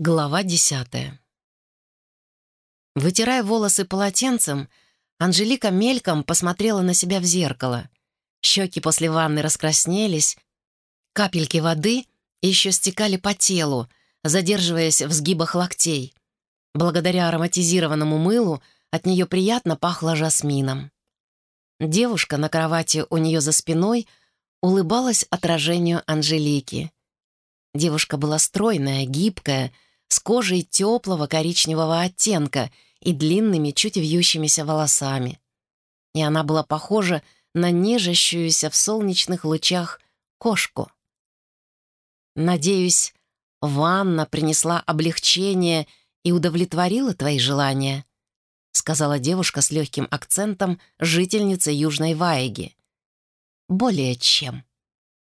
Глава десятая. Вытирая волосы полотенцем, Анжелика мельком посмотрела на себя в зеркало. Щеки после ванны раскраснелись, капельки воды еще стекали по телу, задерживаясь в сгибах локтей. Благодаря ароматизированному мылу от нее приятно пахло жасмином. Девушка на кровати у нее за спиной улыбалась отражению Анжелики. Девушка была стройная, гибкая, с кожей теплого коричневого оттенка и длинными, чуть вьющимися волосами. И она была похожа на нежащуюся в солнечных лучах кошку. «Надеюсь, ванна принесла облегчение и удовлетворила твои желания», сказала девушка с легким акцентом жительница Южной Ваеги. «Более чем».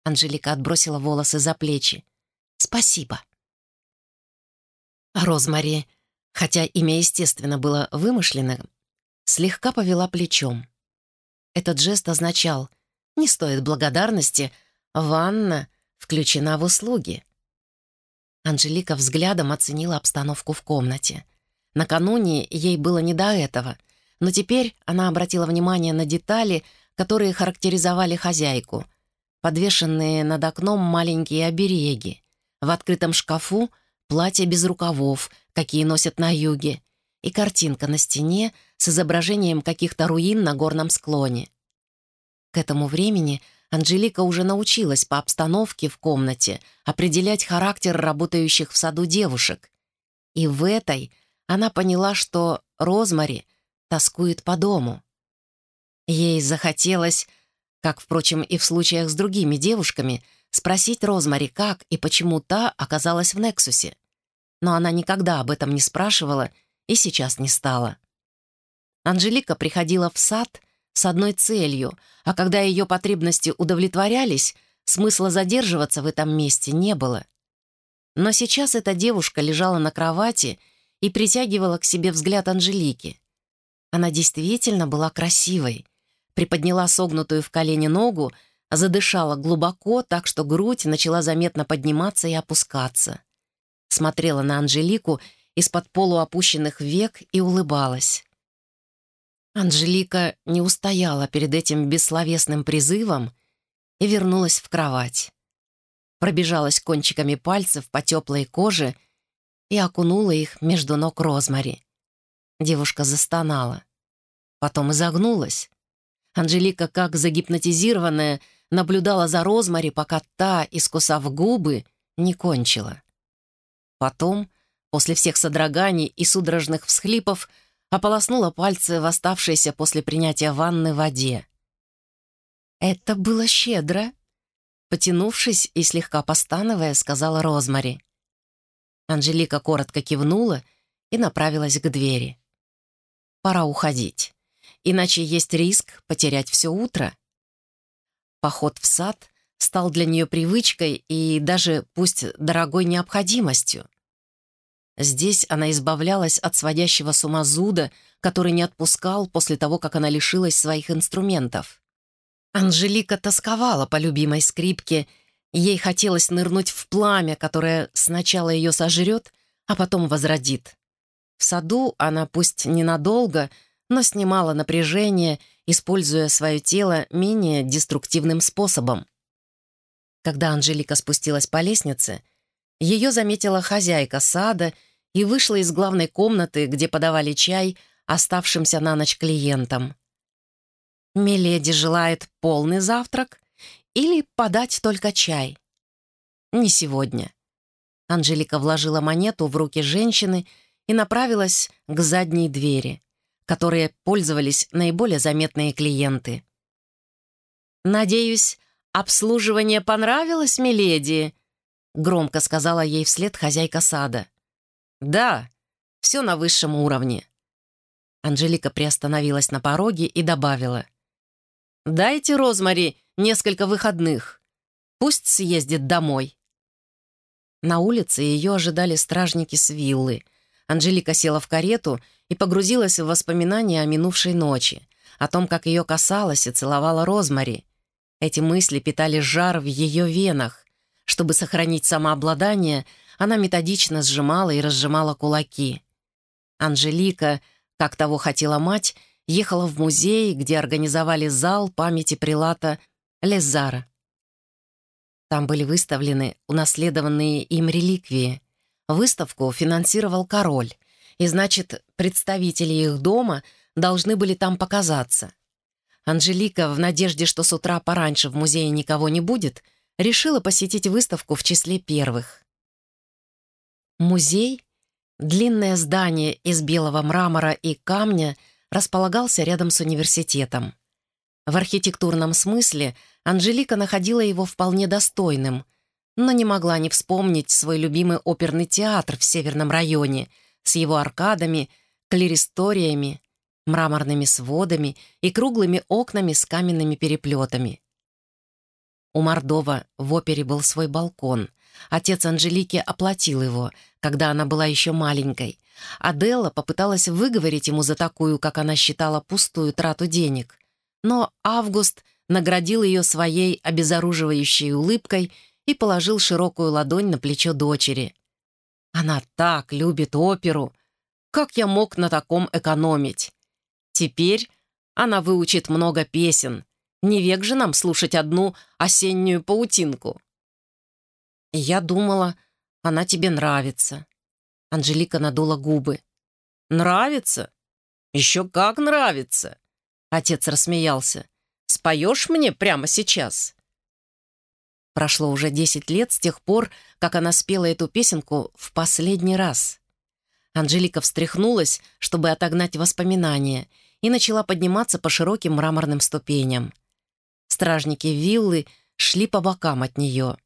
Анжелика отбросила волосы за плечи. «Спасибо». Розмари, хотя имя, естественно, было вымышленным, слегка повела плечом. Этот жест означал «не стоит благодарности, ванна включена в услуги». Анжелика взглядом оценила обстановку в комнате. Накануне ей было не до этого, но теперь она обратила внимание на детали, которые характеризовали хозяйку. Подвешенные над окном маленькие обереги. В открытом шкафу — платье без рукавов, какие носят на юге, и картинка на стене с изображением каких-то руин на горном склоне. К этому времени Анжелика уже научилась по обстановке в комнате определять характер работающих в саду девушек. И в этой она поняла, что Розмари тоскует по дому. Ей захотелось, как, впрочем, и в случаях с другими девушками, спросить Розмари, как и почему та оказалась в Нексусе. Но она никогда об этом не спрашивала и сейчас не стала. Анжелика приходила в сад с одной целью, а когда ее потребности удовлетворялись, смысла задерживаться в этом месте не было. Но сейчас эта девушка лежала на кровати и притягивала к себе взгляд Анжелики. Она действительно была красивой, приподняла согнутую в колени ногу, задышала глубоко, так что грудь начала заметно подниматься и опускаться. Смотрела на Анжелику из-под полуопущенных век и улыбалась. Анжелика не устояла перед этим бессловесным призывом и вернулась в кровать. Пробежалась кончиками пальцев по теплой коже и окунула их между ног Розмари. Девушка застонала. Потом изогнулась. Анжелика, как загипнотизированная, наблюдала за Розмари, пока та, искусав губы, не кончила. Потом, после всех содроганий и судорожных всхлипов, ополоснула пальцы в оставшейся после принятия ванны воде. «Это было щедро», — потянувшись и слегка постановая, сказала Розмари. Анжелика коротко кивнула и направилась к двери. «Пора уходить, иначе есть риск потерять все утро». Поход в сад стал для нее привычкой и даже, пусть дорогой необходимостью. Здесь она избавлялась от сводящего с ума зуда, который не отпускал после того, как она лишилась своих инструментов. Анжелика тосковала по любимой скрипке, ей хотелось нырнуть в пламя, которое сначала ее сожрет, а потом возродит. В саду она, пусть ненадолго, но снимала напряжение, используя свое тело менее деструктивным способом. Когда Анжелика спустилась по лестнице, ее заметила хозяйка сада и вышла из главной комнаты, где подавали чай оставшимся на ночь клиентам. «Миледи желает полный завтрак или подать только чай?» «Не сегодня». Анжелика вложила монету в руки женщины и направилась к задней двери которые пользовались наиболее заметные клиенты. «Надеюсь, обслуживание понравилось, миледи?» — громко сказала ей вслед хозяйка сада. «Да, все на высшем уровне». Анжелика приостановилась на пороге и добавила. «Дайте Розмари несколько выходных. Пусть съездит домой». На улице ее ожидали стражники с виллы. Анжелика села в карету и погрузилась в воспоминания о минувшей ночи, о том, как ее касалась и целовала Розмари. Эти мысли питали жар в ее венах. Чтобы сохранить самообладание, она методично сжимала и разжимала кулаки. Анжелика, как того хотела мать, ехала в музей, где организовали зал памяти прилата Лезара. Там были выставлены унаследованные им реликвии. Выставку финансировал король, и, значит, представители их дома должны были там показаться. Анжелика, в надежде, что с утра пораньше в музее никого не будет, решила посетить выставку в числе первых. Музей, длинное здание из белого мрамора и камня, располагался рядом с университетом. В архитектурном смысле Анжелика находила его вполне достойным, но не могла не вспомнить свой любимый оперный театр в Северном районе с его аркадами, клеристориями, мраморными сводами и круглыми окнами с каменными переплетами. У Мордова в опере был свой балкон. Отец Анжелики оплатил его, когда она была еще маленькой. Аделла попыталась выговорить ему за такую, как она считала, пустую трату денег. Но Август наградил ее своей обезоруживающей улыбкой и положил широкую ладонь на плечо дочери. «Она так любит оперу! Как я мог на таком экономить? Теперь она выучит много песен. Не век же нам слушать одну осеннюю паутинку. Я думала, она тебе нравится. Анжелика надула губы. Нравится? Еще как нравится. Отец рассмеялся. Споешь мне прямо сейчас? Прошло уже десять лет с тех пор, как она спела эту песенку в последний раз. Анжелика встряхнулась, чтобы отогнать воспоминания, и начала подниматься по широким мраморным ступеням. Стражники виллы шли по бокам от нее.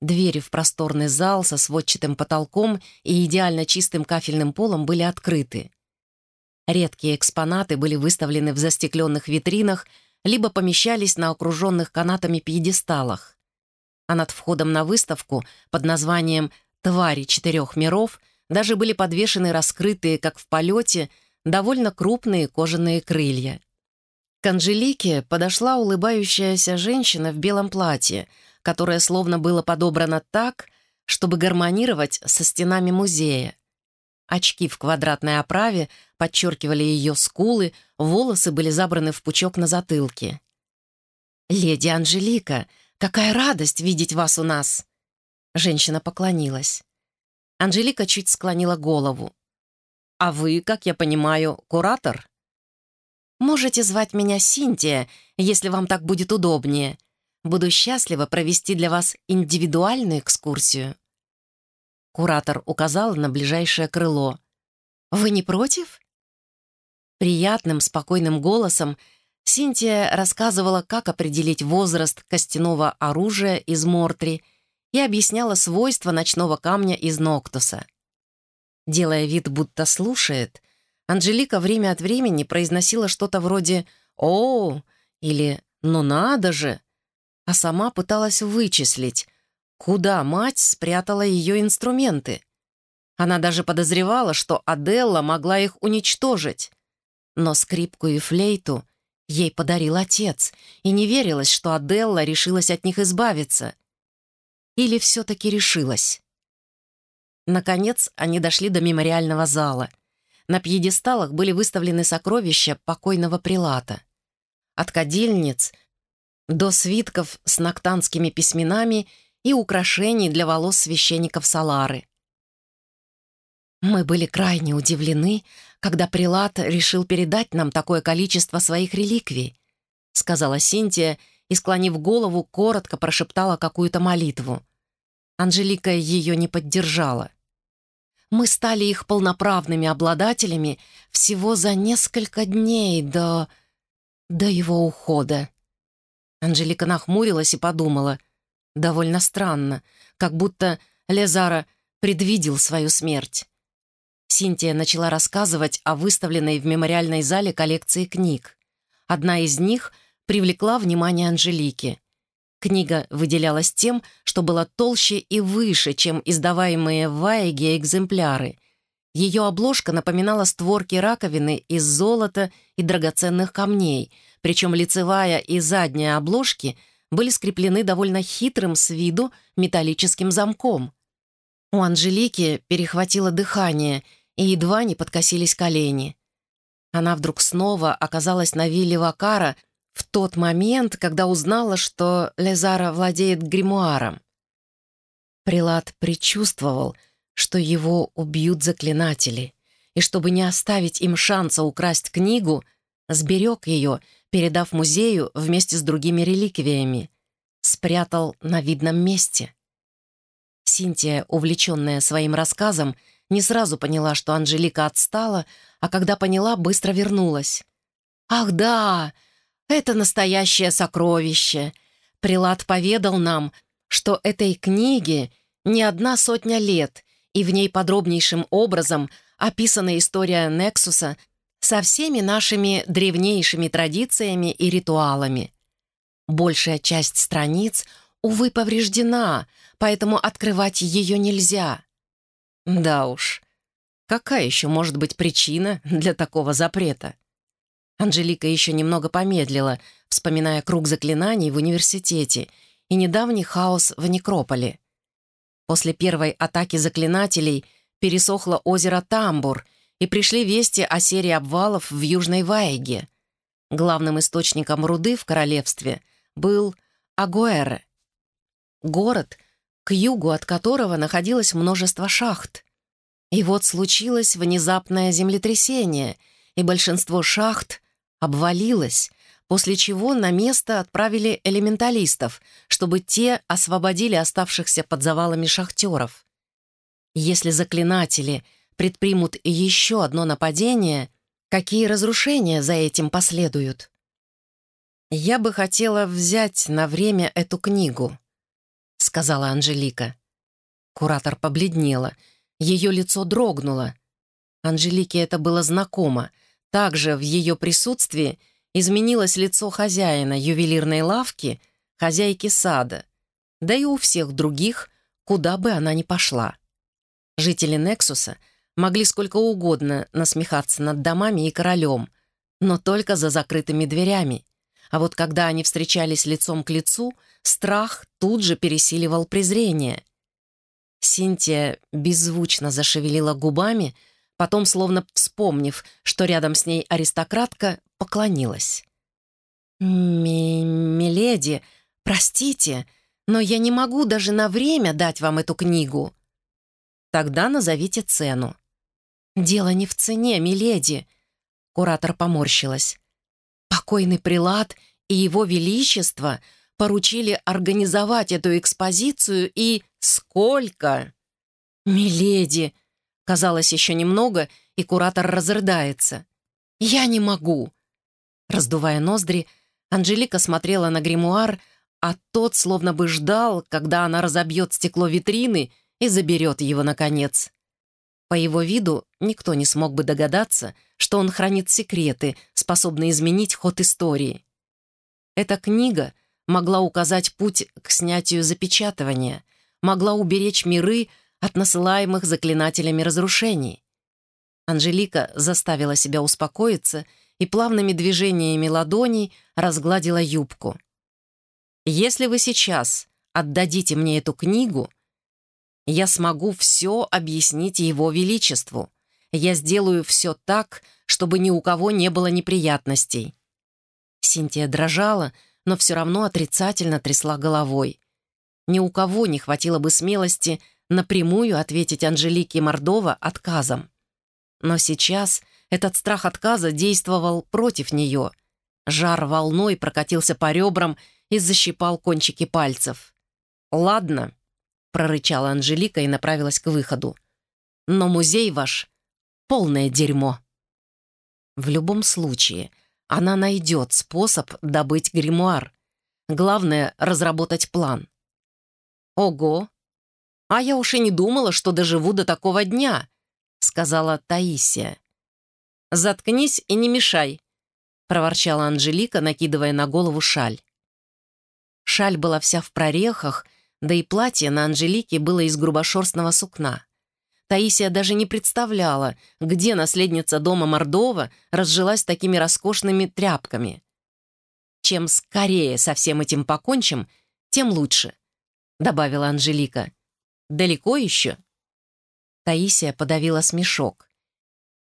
Двери в просторный зал со сводчатым потолком и идеально чистым кафельным полом были открыты. Редкие экспонаты были выставлены в застекленных витринах либо помещались на окруженных канатами пьедесталах. А над входом на выставку под названием «Твари четырех миров» даже были подвешены раскрытые, как в полете, довольно крупные кожаные крылья. К Анжелике подошла улыбающаяся женщина в белом платье, которое словно было подобрано так, чтобы гармонировать со стенами музея. Очки в квадратной оправе подчеркивали ее скулы, волосы были забраны в пучок на затылке. «Леди Анжелика, какая радость видеть вас у нас!» Женщина поклонилась. Анжелика чуть склонила голову. «А вы, как я понимаю, куратор?» «Можете звать меня Синтия, если вам так будет удобнее. Буду счастлива провести для вас индивидуальную экскурсию». Куратор указал на ближайшее крыло. «Вы не против?» Приятным, спокойным голосом Синтия рассказывала, как определить возраст костяного оружия из Мортри и объясняла свойства ночного камня из Ноктуса. Делая вид, будто слушает, Анжелика время от времени произносила что-то вроде «О!» или «Ну надо же!», а сама пыталась вычислить, куда мать спрятала ее инструменты. Она даже подозревала, что Аделла могла их уничтожить. Но скрипку и флейту ей подарил отец, и не верилось, что Аделла решилась от них избавиться. Или все-таки решилась? Наконец, они дошли до мемориального зала. На пьедесталах были выставлены сокровища покойного прилата. От кадильниц до свитков с ноктанскими письменами и украшений для волос священников Салары. Мы были крайне удивлены, когда прилат решил передать нам такое количество своих реликвий, сказала Синтия и, склонив голову, коротко прошептала какую-то молитву. Анжелика ее не поддержала мы стали их полноправными обладателями всего за несколько дней до... до его ухода. Анжелика нахмурилась и подумала. Довольно странно, как будто Лезара предвидел свою смерть. Синтия начала рассказывать о выставленной в мемориальной зале коллекции книг. Одна из них привлекла внимание Анжелики. Книга выделялась тем, что была толще и выше, чем издаваемые в Вайге экземпляры. Ее обложка напоминала створки раковины из золота и драгоценных камней, причем лицевая и задняя обложки были скреплены довольно хитрым с виду металлическим замком. У Анжелики перехватило дыхание, и едва не подкосились колени. Она вдруг снова оказалась на вилле Вакара в тот момент, когда узнала, что Лезара владеет гримуаром. Прилад предчувствовал, что его убьют заклинатели, и чтобы не оставить им шанса украсть книгу, сберег ее, передав музею вместе с другими реликвиями, спрятал на видном месте. Синтия, увлеченная своим рассказом, не сразу поняла, что Анжелика отстала, а когда поняла, быстро вернулась. «Ах да, это настоящее сокровище!» Прилад поведал нам, что этой книге не одна сотня лет, и в ней подробнейшим образом описана история Нексуса со всеми нашими древнейшими традициями и ритуалами. Большая часть страниц, увы, повреждена, поэтому открывать ее нельзя. Да уж, какая еще может быть причина для такого запрета? Анжелика еще немного помедлила, вспоминая круг заклинаний в университете и недавний хаос в Некрополе. После первой атаки заклинателей пересохло озеро Тамбур, и пришли вести о серии обвалов в Южной Вайге. Главным источником руды в королевстве был Агуэре. Город — к югу от которого находилось множество шахт. И вот случилось внезапное землетрясение, и большинство шахт обвалилось, после чего на место отправили элементалистов, чтобы те освободили оставшихся под завалами шахтеров. Если заклинатели предпримут еще одно нападение, какие разрушения за этим последуют? Я бы хотела взять на время эту книгу. — сказала Анжелика. Куратор побледнела. Ее лицо дрогнуло. Анжелике это было знакомо. Также в ее присутствии изменилось лицо хозяина ювелирной лавки, хозяйки сада, да и у всех других, куда бы она ни пошла. Жители Нексуса могли сколько угодно насмехаться над домами и королем, но только за закрытыми дверями. А вот когда они встречались лицом к лицу — Страх тут же пересиливал презрение. Синтия беззвучно зашевелила губами, потом, словно вспомнив, что рядом с ней аристократка, поклонилась. «Ми «Миледи, простите, но я не могу даже на время дать вам эту книгу». «Тогда назовите цену». «Дело не в цене, миледи», — куратор поморщилась. «Покойный прилад и его величество — поручили организовать эту экспозицию и... Сколько? Миледи! Казалось, еще немного, и куратор разрыдается. «Я не могу!» Раздувая ноздри, Анжелика смотрела на гримуар, а тот словно бы ждал, когда она разобьет стекло витрины и заберет его, наконец. По его виду никто не смог бы догадаться, что он хранит секреты, способные изменить ход истории. Эта книга — могла указать путь к снятию запечатывания, могла уберечь миры от насылаемых заклинателями разрушений. Анжелика заставила себя успокоиться и плавными движениями ладоней разгладила юбку. «Если вы сейчас отдадите мне эту книгу, я смогу все объяснить Его Величеству. Я сделаю все так, чтобы ни у кого не было неприятностей». Синтия дрожала, но все равно отрицательно трясла головой. Ни у кого не хватило бы смелости напрямую ответить Анжелике Мордова отказом. Но сейчас этот страх отказа действовал против нее. Жар волной прокатился по ребрам и защипал кончики пальцев. «Ладно», — прорычала Анжелика и направилась к выходу. «Но музей ваш — полное дерьмо». В любом случае, она найдет способ добыть гримуар. Главное — разработать план. «Ого! А я уж и не думала, что доживу до такого дня», — сказала Таисия. «Заткнись и не мешай», — проворчала Анжелика, накидывая на голову шаль. Шаль была вся в прорехах, да и платье на Анжелике было из грубошерстного сукна. Таисия даже не представляла, где наследница дома Мордова разжилась такими роскошными тряпками. «Чем скорее со всем этим покончим, тем лучше», — добавила Анжелика. «Далеко еще?» Таисия подавила смешок.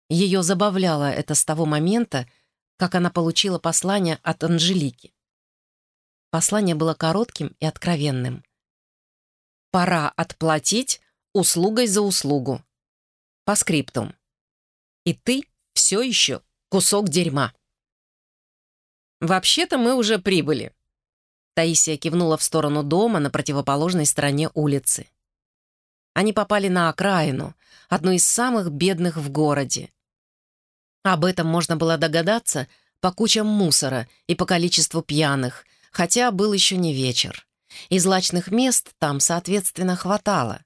Ее забавляло это с того момента, как она получила послание от Анжелики. Послание было коротким и откровенным. «Пора отплатить услугой за услугу. По скриптум. И ты все еще кусок дерьма». «Вообще-то мы уже прибыли», Таисия кивнула в сторону дома на противоположной стороне улицы. Они попали на окраину, одну из самых бедных в городе. Об этом можно было догадаться по кучам мусора и по количеству пьяных, хотя был еще не вечер. И злачных мест там, соответственно, хватало.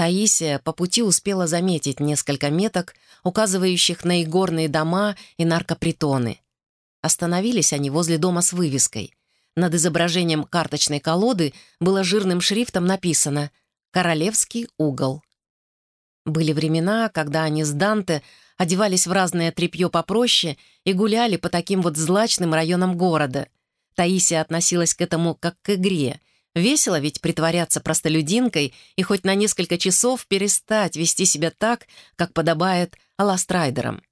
Таисия по пути успела заметить несколько меток, указывающих на игорные дома и наркопритоны. Остановились они возле дома с вывеской. Над изображением карточной колоды было жирным шрифтом написано «Королевский угол». Были времена, когда они с Данте одевались в разное тряпье попроще и гуляли по таким вот злачным районам города. Таисия относилась к этому как к игре. Весело ведь притворяться простолюдинкой и хоть на несколько часов перестать вести себя так, как подобает аластрайдерам.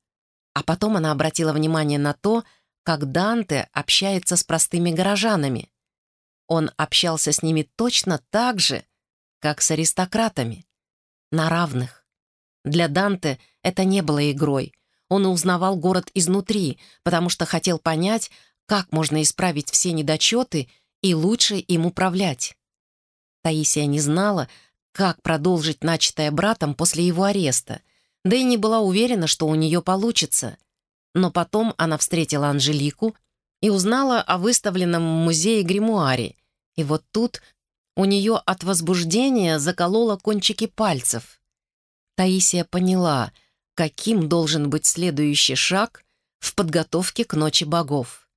А потом она обратила внимание на то, как Данте общается с простыми горожанами. Он общался с ними точно так же, как с аристократами, на равных. Для Данте это не было игрой. Он узнавал город изнутри, потому что хотел понять, как можно исправить все недочеты и лучше им управлять. Таисия не знала, как продолжить начатое братом после его ареста, да и не была уверена, что у нее получится — но потом она встретила Анжелику и узнала о выставленном в музее гримуаре. И вот тут у нее от возбуждения закололо кончики пальцев. Таисия поняла, каким должен быть следующий шаг в подготовке к Ночи богов.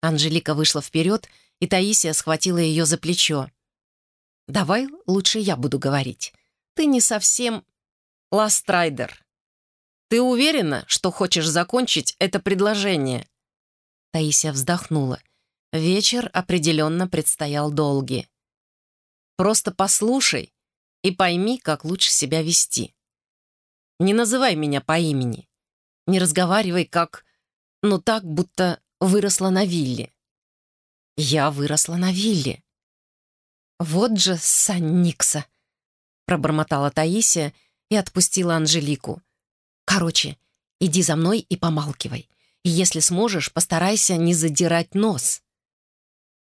Анжелика вышла вперед, Таисия схватила ее за плечо. «Давай лучше я буду говорить. Ты не совсем ластрайдер». «Ты уверена, что хочешь закончить это предложение?» Таисия вздохнула. Вечер определенно предстоял долгий. «Просто послушай и пойми, как лучше себя вести. Не называй меня по имени. Не разговаривай как... Ну так, будто выросла на вилле». «Я выросла на вилле». «Вот же Санникса!» пробормотала Таисия и отпустила Анжелику. Короче, иди за мной и помалкивай. И если сможешь, постарайся не задирать нос.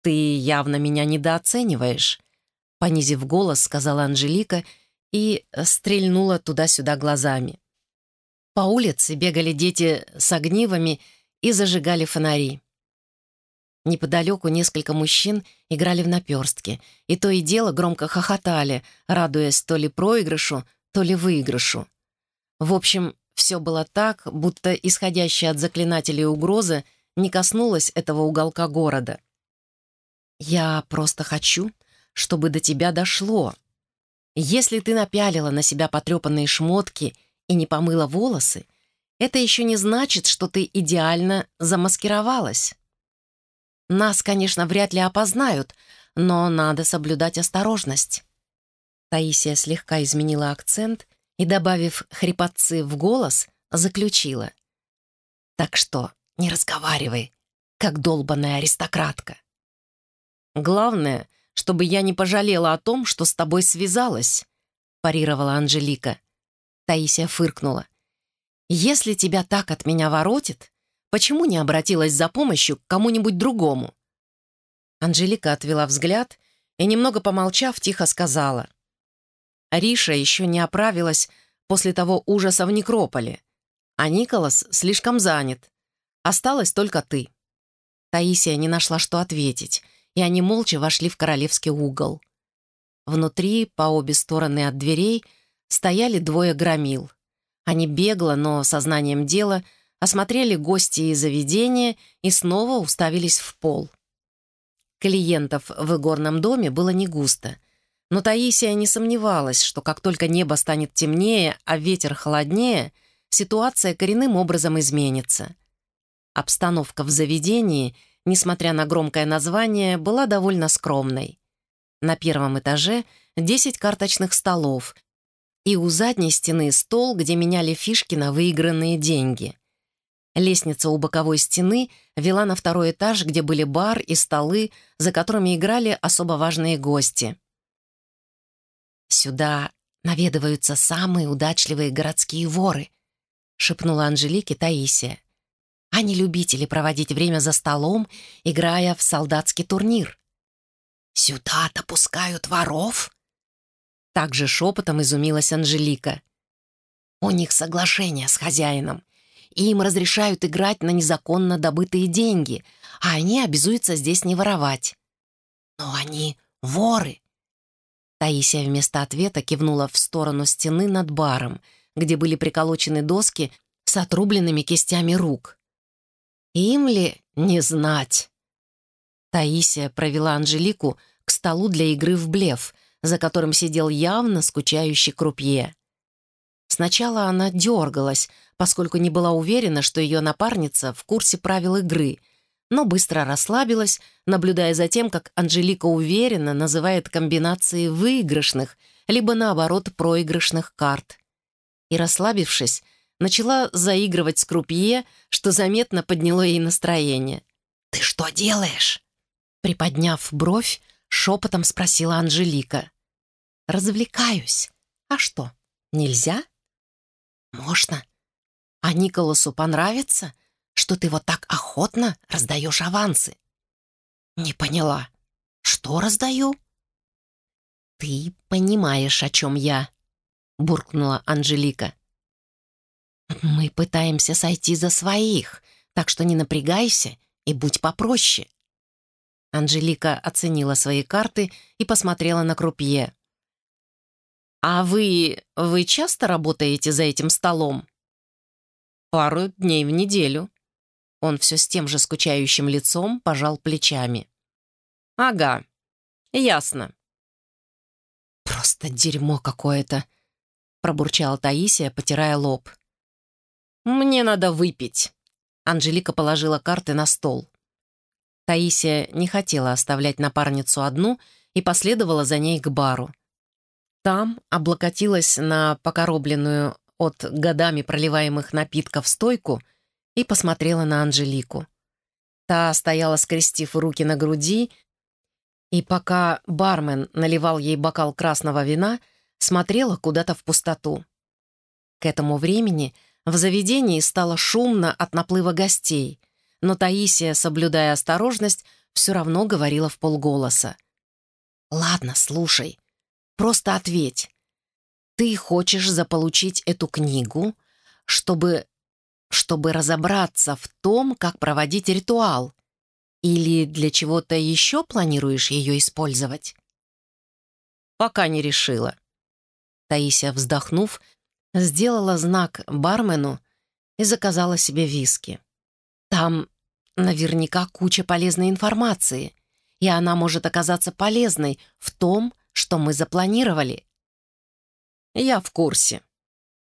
Ты явно меня недооцениваешь, понизив голос, сказала Анжелика и стрельнула туда-сюда глазами. По улице бегали дети с огнивами и зажигали фонари. Неподалеку несколько мужчин играли в наперстки, и то и дело громко хохотали, радуясь то ли проигрышу, то ли выигрышу. В общем, все было так, будто исходящая от заклинателей угроза не коснулась этого уголка города. «Я просто хочу, чтобы до тебя дошло. Если ты напялила на себя потрепанные шмотки и не помыла волосы, это еще не значит, что ты идеально замаскировалась. Нас, конечно, вряд ли опознают, но надо соблюдать осторожность». Таисия слегка изменила акцент и, добавив хрипотцы в голос, заключила. «Так что не разговаривай, как долбаная аристократка. Главное, чтобы я не пожалела о том, что с тобой связалась», парировала Анжелика. Таисия фыркнула. «Если тебя так от меня воротит, почему не обратилась за помощью к кому-нибудь другому?» Анжелика отвела взгляд и, немного помолчав, тихо сказала. Риша еще не оправилась после того ужаса в некрополе, а Николас слишком занят. Осталась только ты». Таисия не нашла, что ответить, и они молча вошли в королевский угол. Внутри, по обе стороны от дверей, стояли двое громил. Они бегло, но сознанием дела, осмотрели гости и заведения и снова уставились в пол. Клиентов в игорном доме было не густо, но Таисия не сомневалась, что как только небо станет темнее, а ветер холоднее, ситуация коренным образом изменится. Обстановка в заведении, несмотря на громкое название, была довольно скромной. На первом этаже 10 карточных столов, и у задней стены стол, где меняли фишки на выигранные деньги. Лестница у боковой стены вела на второй этаж, где были бар и столы, за которыми играли особо важные гости. «Сюда наведываются самые удачливые городские воры», — шепнула Анжелике Таисия. «Они любители проводить время за столом, играя в солдатский турнир». «Сюда допускают воров?» Также шепотом изумилась Анжелика. «У них соглашение с хозяином, и им разрешают играть на незаконно добытые деньги, а они обязуются здесь не воровать». «Но они воры!» Таисия вместо ответа кивнула в сторону стены над баром, где были приколочены доски с отрубленными кистями рук. «Им ли не знать?» Таисия провела Анжелику к столу для игры в блеф, за которым сидел явно скучающий крупье. Сначала она дергалась, поскольку не была уверена, что ее напарница в курсе правил игры, но быстро расслабилась, наблюдая за тем, как Анжелика уверенно называет комбинации выигрышных, либо наоборот проигрышных карт. И, расслабившись, начала заигрывать с крупье, что заметно подняло ей настроение. «Ты что делаешь?» Приподняв бровь, шепотом спросила Анжелика. Развлекаюсь. А что, нельзя? Можно. А Николасу понравится, что ты вот так охотно раздаешь авансы? Не поняла. Что раздаю? Ты понимаешь, о чем я, буркнула Анжелика. Мы пытаемся сойти за своих, так что не напрягайся и будь попроще. Анжелика оценила свои карты и посмотрела на крупье. «А вы... вы часто работаете за этим столом?» «Пару дней в неделю». Он все с тем же скучающим лицом пожал плечами. «Ага, ясно». «Просто дерьмо какое-то», — пробурчала Таисия, потирая лоб. «Мне надо выпить». Анжелика положила карты на стол. Таисия не хотела оставлять напарницу одну и последовала за ней к бару. Там облокотилась на покоробленную от годами проливаемых напитков стойку и посмотрела на Анжелику. Та стояла, скрестив руки на груди, и пока бармен наливал ей бокал красного вина, смотрела куда-то в пустоту. К этому времени в заведении стало шумно от наплыва гостей, но Таисия, соблюдая осторожность, все равно говорила в полголоса. «Ладно, слушай. Просто ответь. Ты хочешь заполучить эту книгу, чтобы... чтобы разобраться в том, как проводить ритуал? Или для чего-то еще планируешь ее использовать? Пока не решила. Таисия, вздохнув, сделала знак бармену и заказала себе виски. Там наверняка куча полезной информации, и она может оказаться полезной в том, что мы запланировали». «Я в курсе».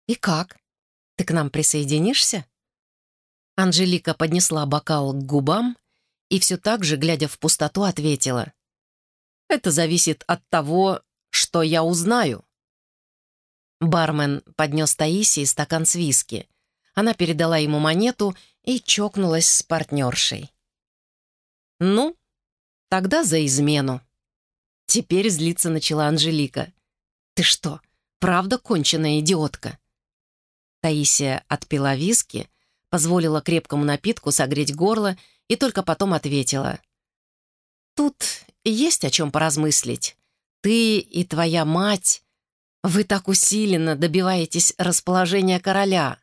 «И как? Ты к нам присоединишься?» Анжелика поднесла бокал к губам и все так же, глядя в пустоту, ответила. «Это зависит от того, что я узнаю». Бармен поднес Таисии стакан с виски. Она передала ему монету и чокнулась с партнершей. «Ну, тогда за измену». Теперь злиться начала Анжелика. «Ты что, правда конченая идиотка?» Таисия отпила виски, позволила крепкому напитку согреть горло и только потом ответила. «Тут есть о чем поразмыслить. Ты и твоя мать, вы так усиленно добиваетесь расположения короля.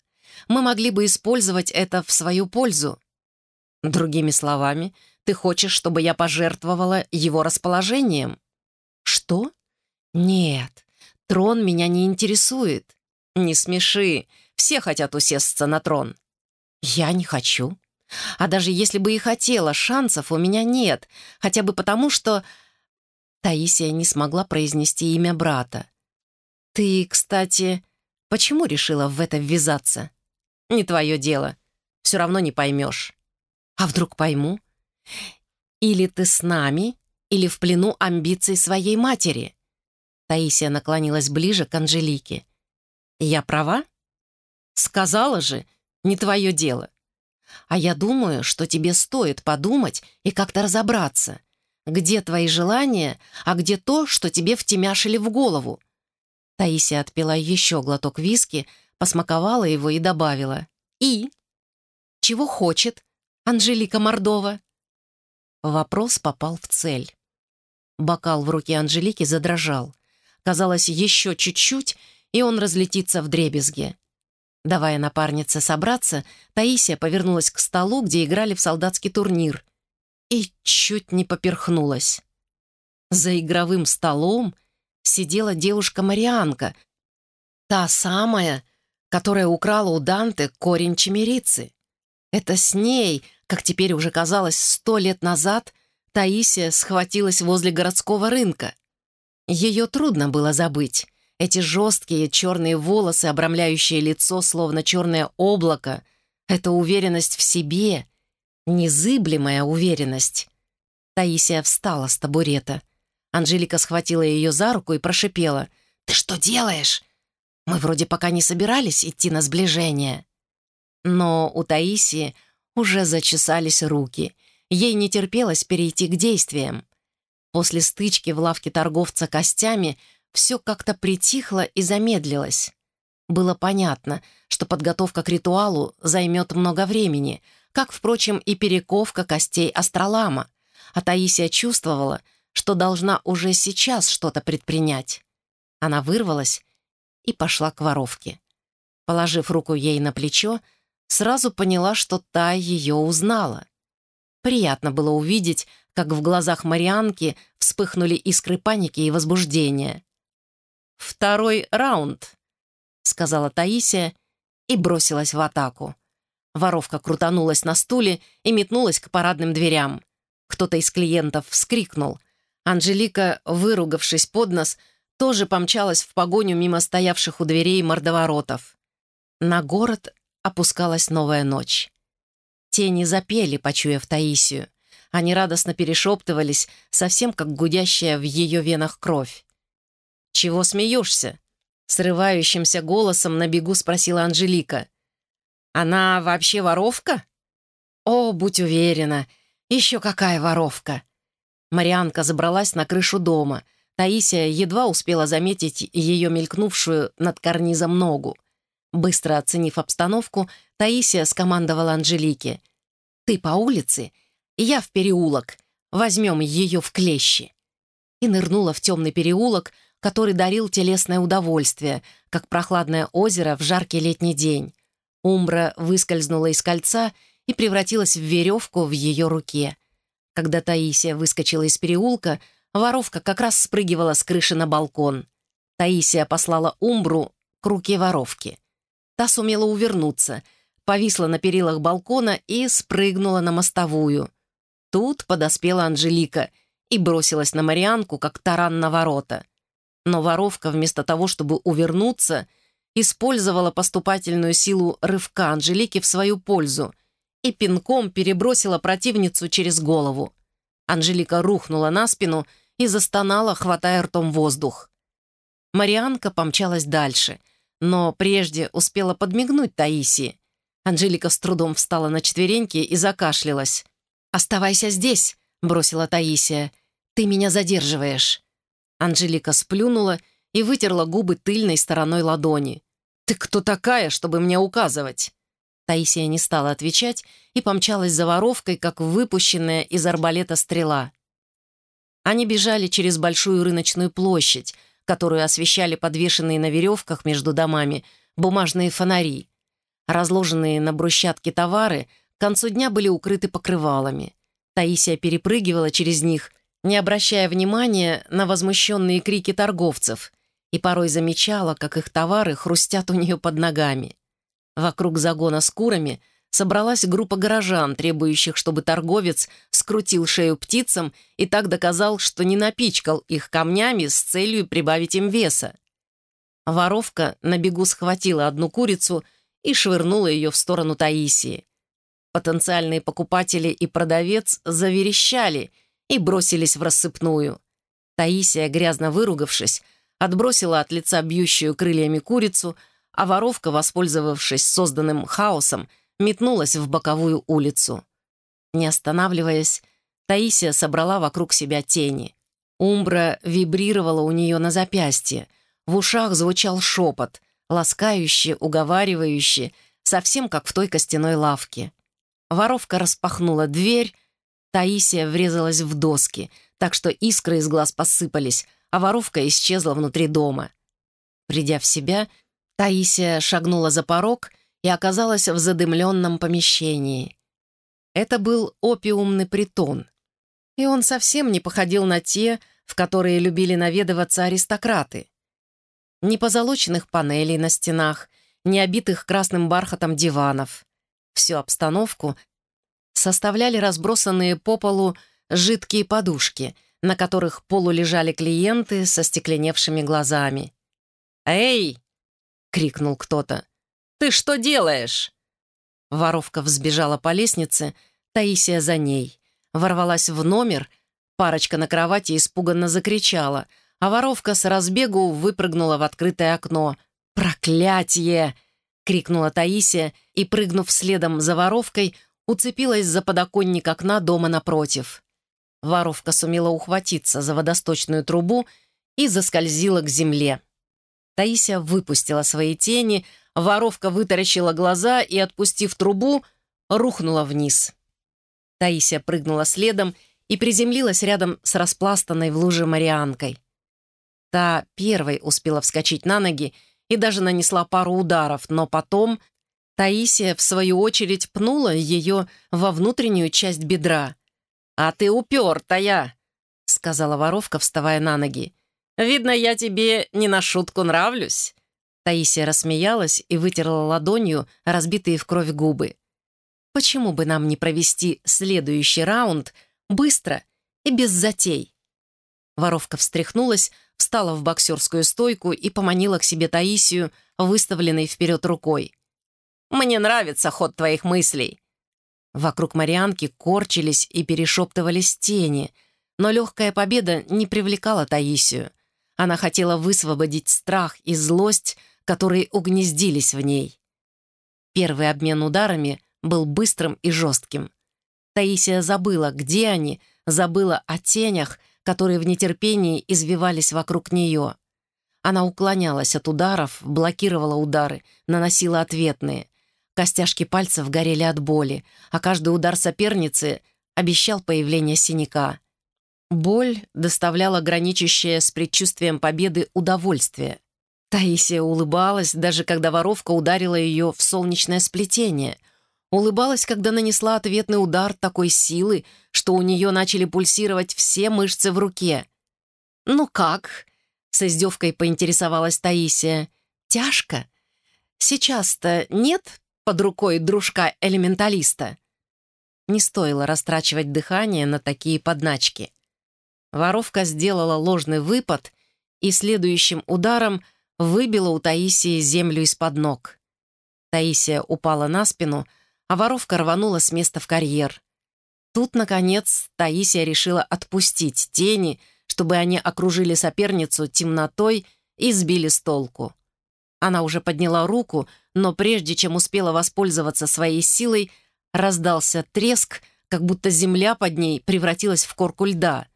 Мы могли бы использовать это в свою пользу. Другими словами, ты хочешь, чтобы я пожертвовала его расположением?» «Что? Нет, трон меня не интересует. Не смеши, все хотят усесться на трон». «Я не хочу. А даже если бы и хотела, шансов у меня нет, хотя бы потому, что...» Таисия не смогла произнести имя брата. «Ты, кстати, почему решила в это ввязаться?» «Не твое дело. Все равно не поймешь». «А вдруг пойму?» «Или ты с нами, или в плену амбиций своей матери. Таисия наклонилась ближе к Анжелике. Я права? Сказала же, не твое дело. А я думаю, что тебе стоит подумать и как-то разобраться. Где твои желания, а где то, что тебе втемяшили в голову? Таисия отпила еще глоток виски, посмаковала его и добавила. «И? Чего хочет Анжелика Мордова?» Вопрос попал в цель. Бокал в руке Анжелики задрожал. Казалось, еще чуть-чуть, и он разлетится в дребезге. Давая напарнице собраться, Таисия повернулась к столу, где играли в солдатский турнир, и чуть не поперхнулась. За игровым столом сидела девушка-марианка, та самая, которая украла у Данте корень чемерицы. Это с ней, как теперь уже казалось сто лет назад, Таисия схватилась возле городского рынка. Ее трудно было забыть. Эти жесткие черные волосы, обрамляющие лицо, словно черное облако, это уверенность в себе, незыблемая уверенность. Таисия встала с табурета. Анжелика схватила ее за руку и прошипела. «Ты что делаешь? Мы вроде пока не собирались идти на сближение». Но у Таисии уже зачесались руки. Ей не терпелось перейти к действиям. После стычки в лавке торговца костями все как-то притихло и замедлилось. Было понятно, что подготовка к ритуалу займет много времени, как, впрочем, и перековка костей астролама, а Таисия чувствовала, что должна уже сейчас что-то предпринять. Она вырвалась и пошла к воровке. Положив руку ей на плечо, сразу поняла, что та ее узнала. Приятно было увидеть, как в глазах Марианки вспыхнули искры паники и возбуждения. «Второй раунд», — сказала Таисия и бросилась в атаку. Воровка крутанулась на стуле и метнулась к парадным дверям. Кто-то из клиентов вскрикнул. Анжелика, выругавшись под нос, тоже помчалась в погоню мимо стоявших у дверей мордоворотов. На город опускалась новая ночь. Тени запели, почуяв Таисию. Они радостно перешептывались, совсем как гудящая в ее венах кровь. «Чего смеешься?» Срывающимся голосом на бегу спросила Анжелика. «Она вообще воровка?» «О, будь уверена, еще какая воровка!» Марианка забралась на крышу дома. Таисия едва успела заметить ее мелькнувшую над карнизом ногу. Быстро оценив обстановку, Таисия скомандовала Анжелике. «Ты по улице, я в переулок. Возьмем ее в клещи». И нырнула в темный переулок, который дарил телесное удовольствие, как прохладное озеро в жаркий летний день. Умбра выскользнула из кольца и превратилась в веревку в ее руке. Когда Таисия выскочила из переулка, воровка как раз спрыгивала с крыши на балкон. Таисия послала Умбру к руке воровки. Та сумела увернуться, повисла на перилах балкона и спрыгнула на мостовую. Тут подоспела Анжелика и бросилась на Марианку, как таран на ворота. Но воровка, вместо того, чтобы увернуться, использовала поступательную силу рывка Анжелики в свою пользу и пинком перебросила противницу через голову. Анжелика рухнула на спину и застонала, хватая ртом воздух. Марианка помчалась дальше, но прежде успела подмигнуть Таисии. Анжелика с трудом встала на четвереньки и закашлялась. «Оставайся здесь», — бросила Таисия. «Ты меня задерживаешь». Анжелика сплюнула и вытерла губы тыльной стороной ладони. «Ты кто такая, чтобы мне указывать?» Таисия не стала отвечать и помчалась за воровкой, как выпущенная из арбалета стрела. Они бежали через большую рыночную площадь, которую освещали подвешенные на веревках между домами бумажные фонари. Разложенные на брусчатке товары к концу дня были укрыты покрывалами. Таисия перепрыгивала через них, не обращая внимания на возмущенные крики торговцев, и порой замечала, как их товары хрустят у нее под ногами. Вокруг загона с курами собралась группа горожан, требующих, чтобы торговец скрутил шею птицам и так доказал, что не напичкал их камнями с целью прибавить им веса. Воровка на бегу схватила одну курицу и швырнула ее в сторону Таисии. Потенциальные покупатели и продавец заверещали и бросились в рассыпную. Таисия, грязно выругавшись, отбросила от лица бьющую крыльями курицу, а воровка, воспользовавшись созданным хаосом, метнулась в боковую улицу. Не останавливаясь, Таисия собрала вокруг себя тени. Умбра вибрировала у нее на запястье. В ушах звучал шепот, ласкающий, уговаривающий, совсем как в той костяной лавке. Воровка распахнула дверь, Таисия врезалась в доски, так что искры из глаз посыпались, а воровка исчезла внутри дома. Придя в себя, Таисия шагнула за порог и оказалась в задымленном помещении. Это был опиумный притон, и он совсем не походил на те, в которые любили наведываться аристократы. Ни позолоченных панелей на стенах, ни обитых красным бархатом диванов. Всю обстановку составляли разбросанные по полу жидкие подушки, на которых полулежали клиенты со стекленевшими глазами. «Эй!» — крикнул кто-то. «Ты что делаешь?» Воровка взбежала по лестнице, Таисия за ней. Ворвалась в номер, парочка на кровати испуганно закричала, а воровка с разбегу выпрыгнула в открытое окно. «Проклятие!» — крикнула Таисия и, прыгнув следом за воровкой, уцепилась за подоконник окна дома напротив. Воровка сумела ухватиться за водосточную трубу и заскользила к земле. Таисия выпустила свои тени, воровка вытаращила глаза и, отпустив трубу, рухнула вниз. Таисия прыгнула следом и приземлилась рядом с распластанной в луже Марианкой. Та первой успела вскочить на ноги и даже нанесла пару ударов, но потом Таисия, в свою очередь, пнула ее во внутреннюю часть бедра. «А ты упертая!» — сказала воровка, вставая на ноги. «Видно, я тебе не на шутку нравлюсь». Таисия рассмеялась и вытерла ладонью разбитые в кровь губы. «Почему бы нам не провести следующий раунд быстро и без затей?» Воровка встряхнулась, встала в боксерскую стойку и поманила к себе Таисию, выставленной вперед рукой. Мне нравится ход твоих мыслей». Вокруг Марианки корчились и перешептывались тени, но легкая победа не привлекала Таисию. Она хотела высвободить страх и злость, которые угнездились в ней. Первый обмен ударами был быстрым и жестким. Таисия забыла, где они, забыла о тенях, которые в нетерпении извивались вокруг нее. Она уклонялась от ударов, блокировала удары, наносила ответные. Костяшки пальцев горели от боли, а каждый удар соперницы обещал появление синяка. Боль доставляла граничащее с предчувствием победы удовольствие. Таисия улыбалась, даже когда воровка ударила ее в солнечное сплетение. Улыбалась, когда нанесла ответный удар такой силы, что у нее начали пульсировать все мышцы в руке. «Ну как?» — с издевкой поинтересовалась Таисия. «Тяжко? Сейчас-то нет под рукой дружка-элементалиста. Не стоило растрачивать дыхание на такие подначки. Воровка сделала ложный выпад и следующим ударом выбила у Таисии землю из-под ног. Таисия упала на спину, а воровка рванула с места в карьер. Тут, наконец, Таисия решила отпустить тени, чтобы они окружили соперницу темнотой и сбили с толку. Она уже подняла руку, но прежде чем успела воспользоваться своей силой, раздался треск, как будто земля под ней превратилась в корку льда.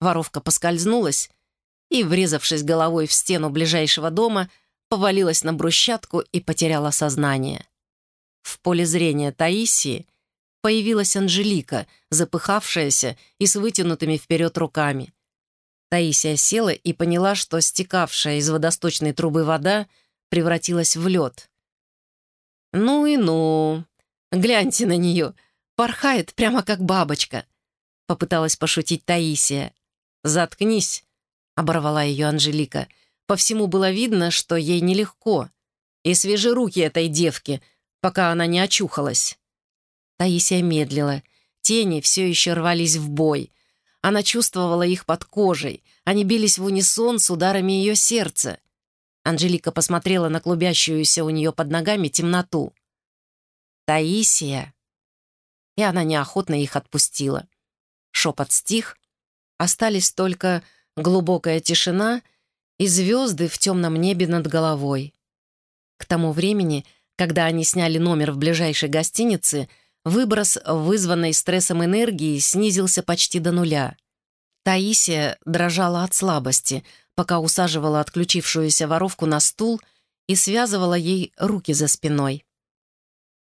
Воровка поскользнулась и, врезавшись головой в стену ближайшего дома, повалилась на брусчатку и потеряла сознание. В поле зрения Таисии появилась Анжелика, запыхавшаяся и с вытянутыми вперед руками. Таисия села и поняла, что стекавшая из водосточной трубы вода — превратилась в лед. «Ну и ну! Гляньте на нее! Порхает прямо как бабочка!» Попыталась пошутить Таисия. «Заткнись!» — оборвала ее Анжелика. По всему было видно, что ей нелегко. И свежи руки этой девки, пока она не очухалась. Таисия медлила. Тени все еще рвались в бой. Она чувствовала их под кожей. Они бились в унисон с ударами ее сердца. Анжелика посмотрела на клубящуюся у нее под ногами темноту. «Таисия!» И она неохотно их отпустила. Шепот стих, остались только глубокая тишина и звезды в темном небе над головой. К тому времени, когда они сняли номер в ближайшей гостинице, выброс вызванной стрессом энергии снизился почти до нуля. Таисия дрожала от слабости, пока усаживала отключившуюся воровку на стул и связывала ей руки за спиной.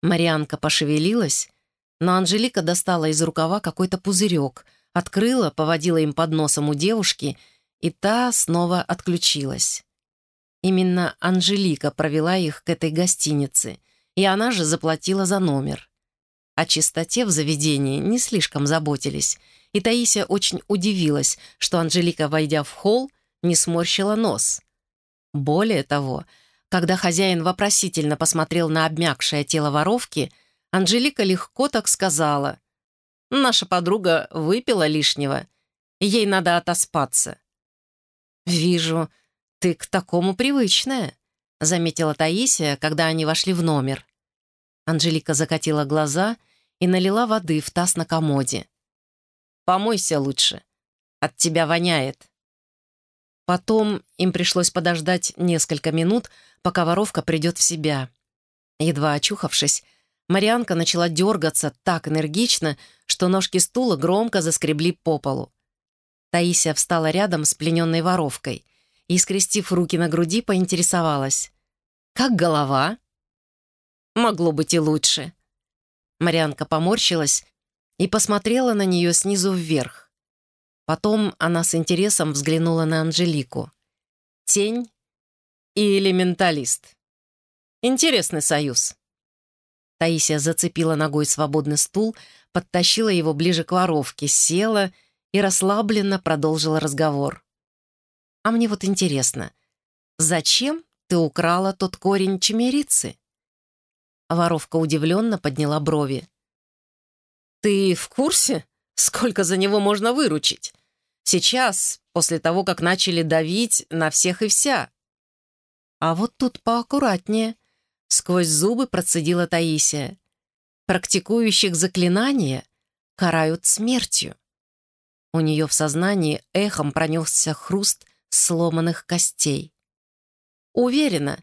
Марианка пошевелилась, но Анжелика достала из рукава какой-то пузырек, открыла, поводила им под носом у девушки, и та снова отключилась. Именно Анжелика провела их к этой гостинице, и она же заплатила за номер. О чистоте в заведении не слишком заботились, и Таисия очень удивилась, что Анжелика, войдя в холл, не сморщила нос. Более того, когда хозяин вопросительно посмотрел на обмякшее тело воровки, Анжелика легко так сказала. «Наша подруга выпила лишнего. Ей надо отоспаться». «Вижу, ты к такому привычная», — заметила Таисия, когда они вошли в номер. Анжелика закатила глаза и налила воды в таз на комоде. «Помойся лучше. От тебя воняет». Потом им пришлось подождать несколько минут, пока воровка придет в себя. Едва очухавшись, Марианка начала дергаться так энергично, что ножки стула громко заскребли по полу. Таисия встала рядом с плененной воровкой и, скрестив руки на груди, поинтересовалась. «Как голова?» «Могло быть и лучше». Марианка поморщилась и посмотрела на нее снизу вверх. Потом она с интересом взглянула на Анжелику. «Тень и элементалист. Интересный союз». Таисия зацепила ногой свободный стул, подтащила его ближе к воровке, села и расслабленно продолжила разговор. «А мне вот интересно, зачем ты украла тот корень чемерицы?» Воровка удивленно подняла брови. «Ты в курсе, сколько за него можно выручить? Сейчас, после того, как начали давить на всех и вся». «А вот тут поаккуратнее», Сквозь зубы процедила Таисия. Практикующих заклинания карают смертью. У нее в сознании эхом пронесся хруст сломанных костей. Уверена,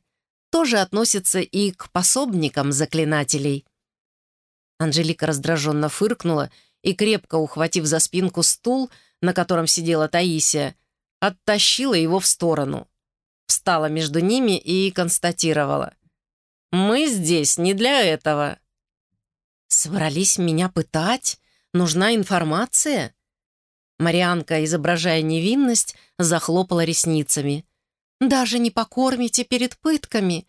тоже относится и к пособникам заклинателей. Анжелика раздраженно фыркнула и, крепко ухватив за спинку стул, на котором сидела Таисия, оттащила его в сторону. Встала между ними и констатировала. Мы здесь не для этого». «Собрались меня пытать? Нужна информация?» Марианка, изображая невинность, захлопала ресницами. «Даже не покормите перед пытками.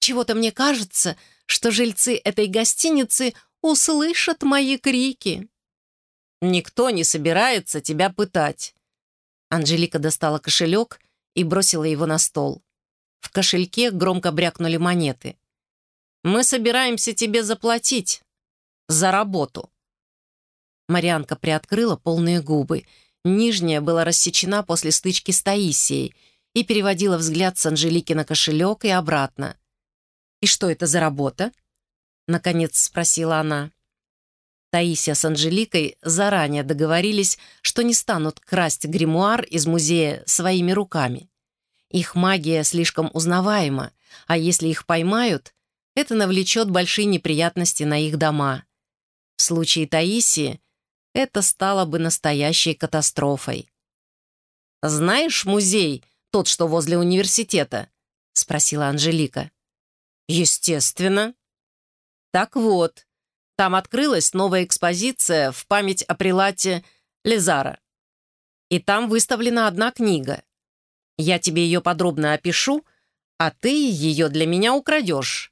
Чего-то мне кажется, что жильцы этой гостиницы услышат мои крики». «Никто не собирается тебя пытать». Анжелика достала кошелек и бросила его на стол. В кошельке громко брякнули монеты. Мы собираемся тебе заплатить за работу». Марианка приоткрыла полные губы. Нижняя была рассечена после стычки с Таисией и переводила взгляд с Анжелики на кошелек и обратно. «И что это за работа?» — наконец спросила она. Таисия с Анжеликой заранее договорились, что не станут красть гримуар из музея своими руками. Их магия слишком узнаваема, а если их поймают, это навлечет большие неприятности на их дома. В случае Таисии это стало бы настоящей катастрофой. «Знаешь музей, тот, что возле университета?» — спросила Анжелика. «Естественно». «Так вот, там открылась новая экспозиция в память о прилате Лезара. И там выставлена одна книга. Я тебе ее подробно опишу, а ты ее для меня украдешь.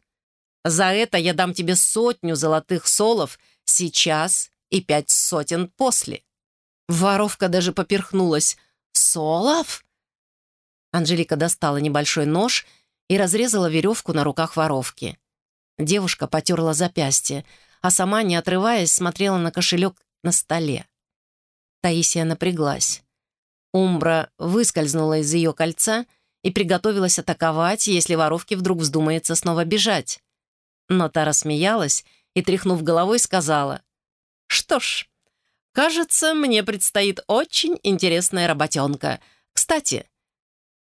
За это я дам тебе сотню золотых солов сейчас и пять сотен после». Воровка даже поперхнулась. «Солов?» Анжелика достала небольшой нож и разрезала веревку на руках воровки. Девушка потерла запястье, а сама, не отрываясь, смотрела на кошелек на столе. Таисия напряглась. Умбра выскользнула из ее кольца и приготовилась атаковать, если воровке вдруг вздумается снова бежать. Но та рассмеялась и, тряхнув головой, сказала, «Что ж, кажется, мне предстоит очень интересная работенка. Кстати,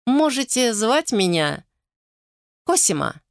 можете звать меня Косима».